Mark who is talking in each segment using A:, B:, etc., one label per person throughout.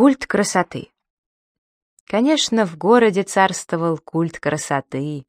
A: Культ красоты. Конечно, в городе царствовал культ красоты.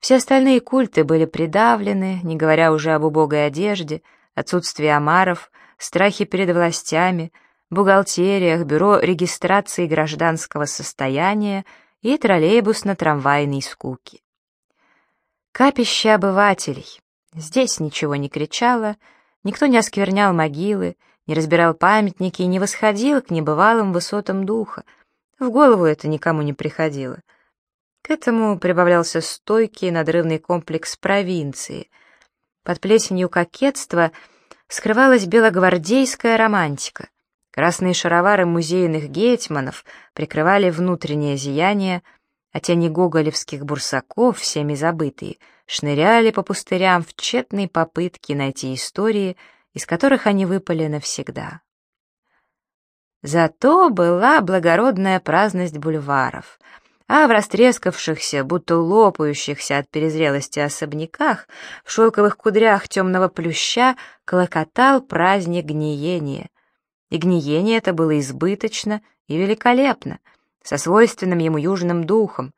A: Все остальные культы были придавлены, не говоря уже об убогой одежде, отсутствии омаров, страхе перед властями, бухгалтериях, бюро регистрации гражданского состояния и троллейбусно-трамвайной скуки. Капище обывателей. Здесь ничего не кричало, никто не осквернял могилы, не разбирал памятники и не восходил к небывалым высотам духа. В голову это никому не приходило. К этому прибавлялся стойкий надрывный комплекс провинции. Под плесенью кокетства скрывалась белогвардейская романтика. Красные шаровары музейных гетьманов прикрывали внутреннее зияние, а тени гоголевских бурсаков, всеми забытые, шныряли по пустырям в тщетной попытке найти истории — из которых они выпали навсегда. Зато была благородная праздность бульваров, а в растрескавшихся, будто лопающихся от перезрелости особняках, в шелковых кудрях темного плюща клокотал праздник гниения. И гниение это было избыточно и великолепно, со свойственным ему южным духом,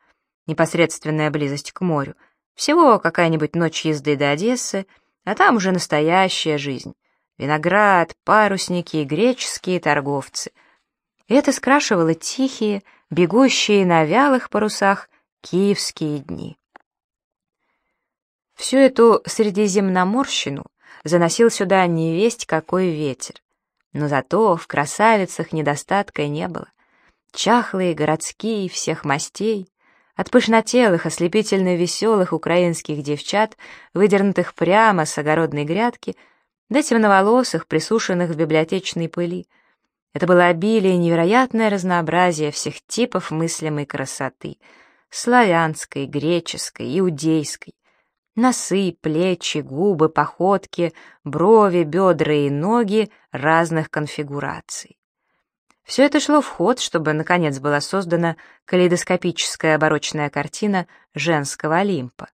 A: непосредственная близость к морю, всего какая-нибудь ночь езды до Одессы, а там уже настоящая жизнь виноград, парусники и греческие торговцы. это скрашивало тихие, бегущие на вялых парусах киевские дни. Всю эту средиземноморщину заносил сюда невесть какой ветер. Но зато в красавицах недостатка не было. Чахлые, городские, всех мастей, от пышнотелых, ослепительно веселых украинских девчат, выдернутых прямо с огородной грядки — до темноволосых, присушенных в библиотечной пыли. Это было обилие невероятное разнообразие всех типов мыслимой красоты — славянской, греческой, иудейской. Носы, плечи, губы, походки, брови, бедра и ноги разных конфигураций. Все это шло в ход, чтобы, наконец, была создана калейдоскопическая оборочная картина женского Олимпа.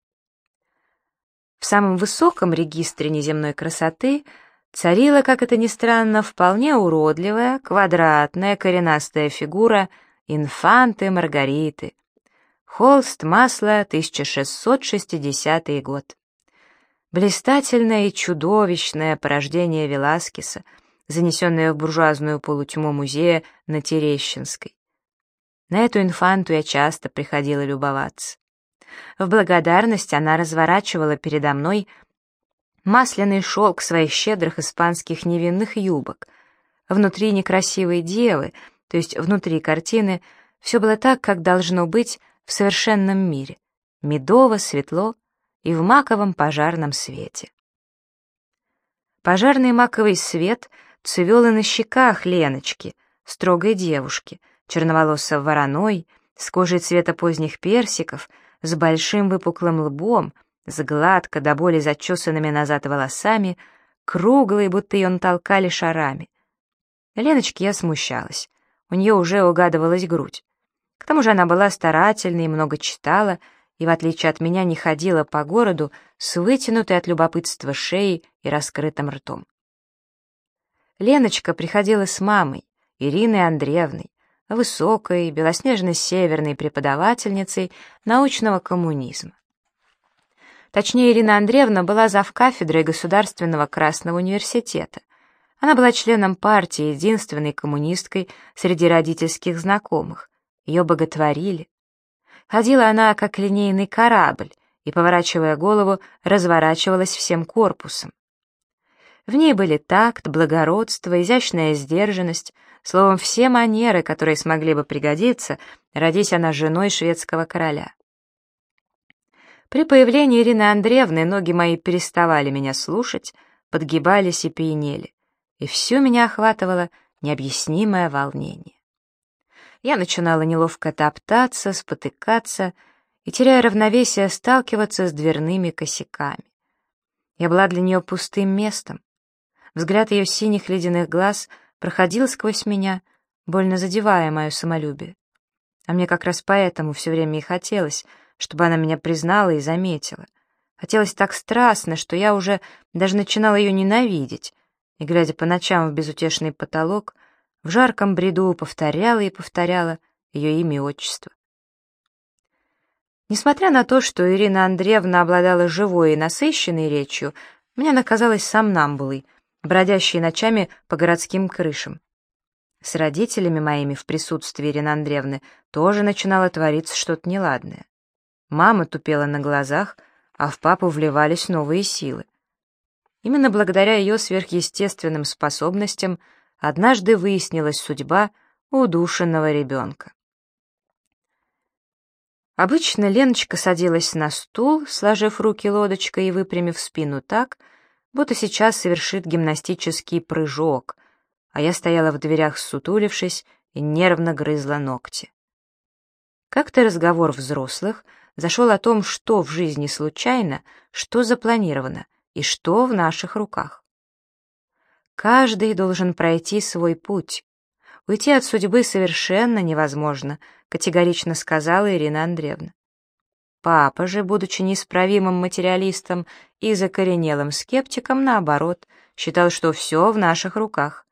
A: В самом высоком регистре неземной красоты царила, как это ни странно, вполне уродливая, квадратная, коренастая фигура инфанты Маргариты. Холст масла, 1660 год. Блистательное и чудовищное порождение Веласкеса, занесенное в буржуазную полутьму музея на Терещинской. На эту инфанту я часто приходила любоваться. В благодарность она разворачивала передо мной масляный шелк своих щедрых испанских невинных юбок. Внутри некрасивой девы, то есть внутри картины, все было так, как должно быть в совершенном мире. Медово, светло и в маковом пожарном свете. Пожарный маковый свет цвел и на щеках Леночки, строгой девушки, черноволосой вороной, с кожей цвета поздних персиков — с большим выпуклым лбом, с гладко до боли зачесанными назад волосами, круглой, будто ее натолкали шарами. Леночке я смущалась. У нее уже угадывалась грудь. К тому же она была старательной и много читала, и, в отличие от меня, не ходила по городу с вытянутой от любопытства шеей и раскрытым ртом. Леночка приходила с мамой, Ириной Андреевной, высокой, белоснежно-северной преподавательницей научного коммунизма. Точнее, Ирина Андреевна была завкафедрой Государственного Красного университета. Она была членом партии, единственной коммунисткой среди родительских знакомых. Ее боготворили. Ходила она, как линейный корабль, и, поворачивая голову, разворачивалась всем корпусом. В ней были такт, благородство, изящная сдержанность, Словом, все манеры, которые смогли бы пригодиться, родись она женой шведского короля. При появлении Ирины Андреевны ноги мои переставали меня слушать, подгибались и пьянели, и всю меня охватывало необъяснимое волнение. Я начинала неловко топтаться, спотыкаться и, теряя равновесие, сталкиваться с дверными косяками. Я была для нее пустым местом. Взгляд ее синих ледяных глаз — проходил сквозь меня, больно задевая мое самолюбие. А мне как раз поэтому все время и хотелось, чтобы она меня признала и заметила. Хотелось так страстно, что я уже даже начинала ее ненавидеть, и, глядя по ночам в безутешный потолок, В жарком бреду повторяла и повторяла ее имя и отчество. Несмотря на то, что Ирина Андреевна обладала живой и насыщенной речью, мне она казалась сомнамбулой, бродящей ночами по городским крышам. С родителями моими в присутствии Ирины Андреевны тоже начинало твориться что-то неладное. Мама тупела на глазах, а в папу вливались новые силы. Именно благодаря ее сверхъестественным способностям однажды выяснилась судьба удушенного ребенка. Обычно Леночка садилась на стул, сложив руки лодочкой и выпрямив спину так, будто сейчас совершит гимнастический прыжок, а я стояла в дверях, сутулившись, и нервно грызла ногти. Как-то разговор взрослых зашел о том, что в жизни случайно, что запланировано и что в наших руках. Каждый должен пройти свой путь, Уйти от судьбы совершенно невозможно, категорично сказала Ирина Андреевна. Папа же, будучи неисправимым материалистом и закоренелым скептиком, наоборот, считал, что все в наших руках.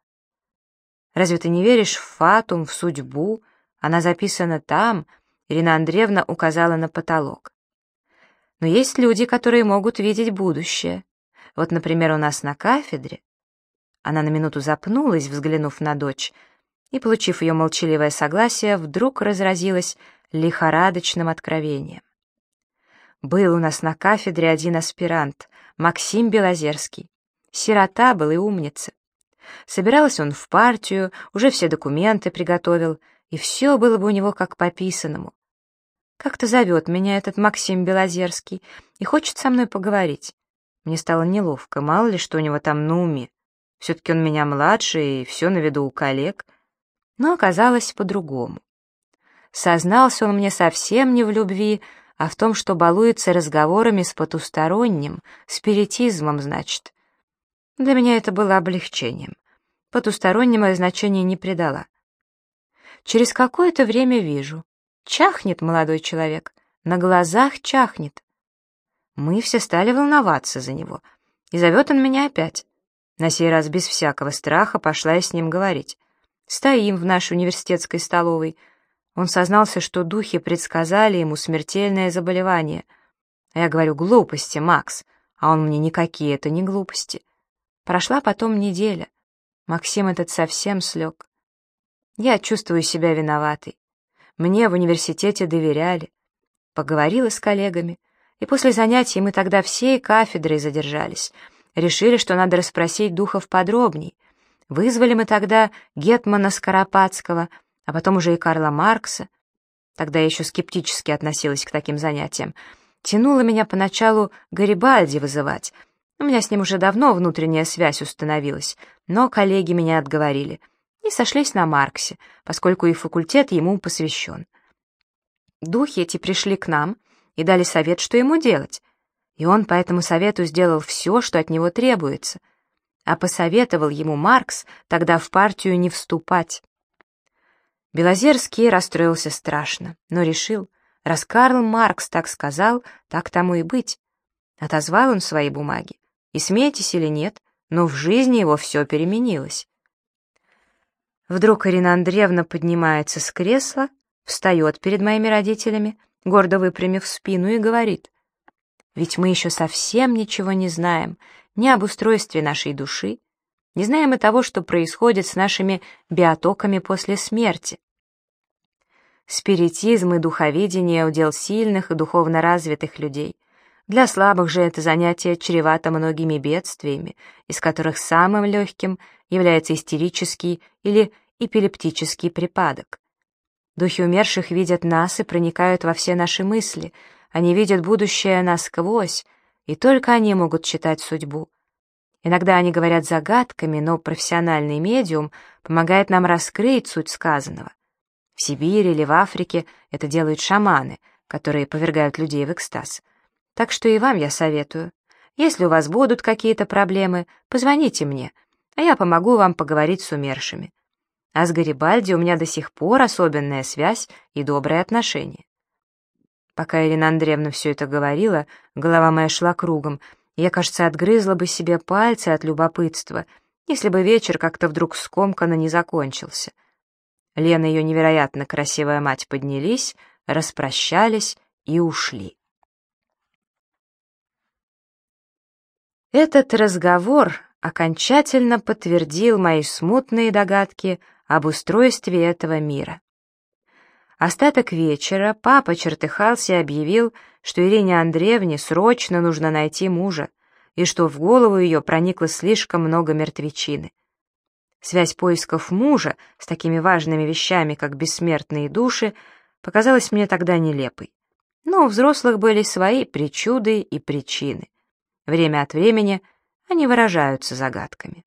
A: Разве ты не веришь в фатум, в судьбу? Она записана там, Ирина Андреевна указала на потолок. Но есть люди, которые могут видеть будущее. Вот, например, у нас на кафедре. Она на минуту запнулась, взглянув на дочь, и, получив ее молчаливое согласие, вдруг разразилась лихорадочным откровением. Был у нас на кафедре один аспирант, Максим Белозерский. Сирота был и умница. Собирался он в партию, уже все документы приготовил, и все было бы у него как по писанному. Как-то зовет меня этот Максим Белозерский и хочет со мной поговорить. Мне стало неловко, мало ли что у него там на уме. Все-таки он меня младше, и все на виду у коллег но оказалось по-другому. Сознался он мне совсем не в любви, а в том, что балуется разговорами с потусторонним, спиритизмом, значит. Для меня это было облегчением. Потустороннему значения не придала. Через какое-то время вижу. Чахнет молодой человек, на глазах чахнет. Мы все стали волноваться за него, и зовет он меня опять. На сей раз без всякого страха пошла я с ним говорить. Стоим в нашей университетской столовой. Он сознался, что духи предсказали ему смертельное заболевание. А я говорю, глупости, Макс. А он мне, никакие это не глупости. Прошла потом неделя. Максим этот совсем слег. Я чувствую себя виноватой. Мне в университете доверяли. Поговорила с коллегами, и после занятий мы тогда всей кафедрой задержались. Решили, что надо расспросить духов подробней. Вызвали мы тогда Гетмана Скоропадского, а потом уже и Карла Маркса. Тогда я еще скептически относилась к таким занятиям. Тянуло меня поначалу Гарибальди вызывать. У меня с ним уже давно внутренняя связь установилась, но коллеги меня отговорили. И сошлись на Марксе, поскольку и факультет ему посвящен. Духи эти пришли к нам и дали совет, что ему делать. И он по этому совету сделал все, что от него требуется — а посоветовал ему Маркс тогда в партию не вступать. Белозерский расстроился страшно, но решил, раз Карл Маркс так сказал, так тому и быть. Отозвал он свои бумаги, и смейтесь или нет, но в жизни его все переменилось. Вдруг Ирина Андреевна поднимается с кресла, встает перед моими родителями, гордо выпрямив спину, и говорит, «Ведь мы еще совсем ничего не знаем, ни об устройстве нашей души, не знаем и того, что происходит с нашими биотоками после смерти. Спиритизм и духовидение — удел сильных и духовно развитых людей. Для слабых же это занятие чревато многими бедствиями, из которых самым легким является истерический или эпилептический припадок. Духи умерших видят нас и проникают во все наши мысли, они видят будущее насквозь, и только они могут читать судьбу. Иногда они говорят загадками, но профессиональный медиум помогает нам раскрыть суть сказанного. В Сибири или в Африке это делают шаманы, которые повергают людей в экстаз. Так что и вам я советую. Если у вас будут какие-то проблемы, позвоните мне, а я помогу вам поговорить с умершими. А с Гарибальди у меня до сих пор особенная связь и добрые отношения. Пока Ирина Андреевна все это говорила, голова моя шла кругом, я, кажется, отгрызла бы себе пальцы от любопытства, если бы вечер как-то вдруг скомканно не закончился. Лена и ее невероятно красивая мать поднялись, распрощались и ушли. Этот разговор окончательно подтвердил мои смутные догадки об устройстве этого мира. Остаток вечера папа чертыхался и объявил, что Ирине Андреевне срочно нужно найти мужа, и что в голову ее проникло слишком много мертвечины. Связь поисков мужа с такими важными вещами, как бессмертные души, показалась мне тогда нелепой. Но у взрослых были свои причуды и причины. Время от времени они выражаются загадками.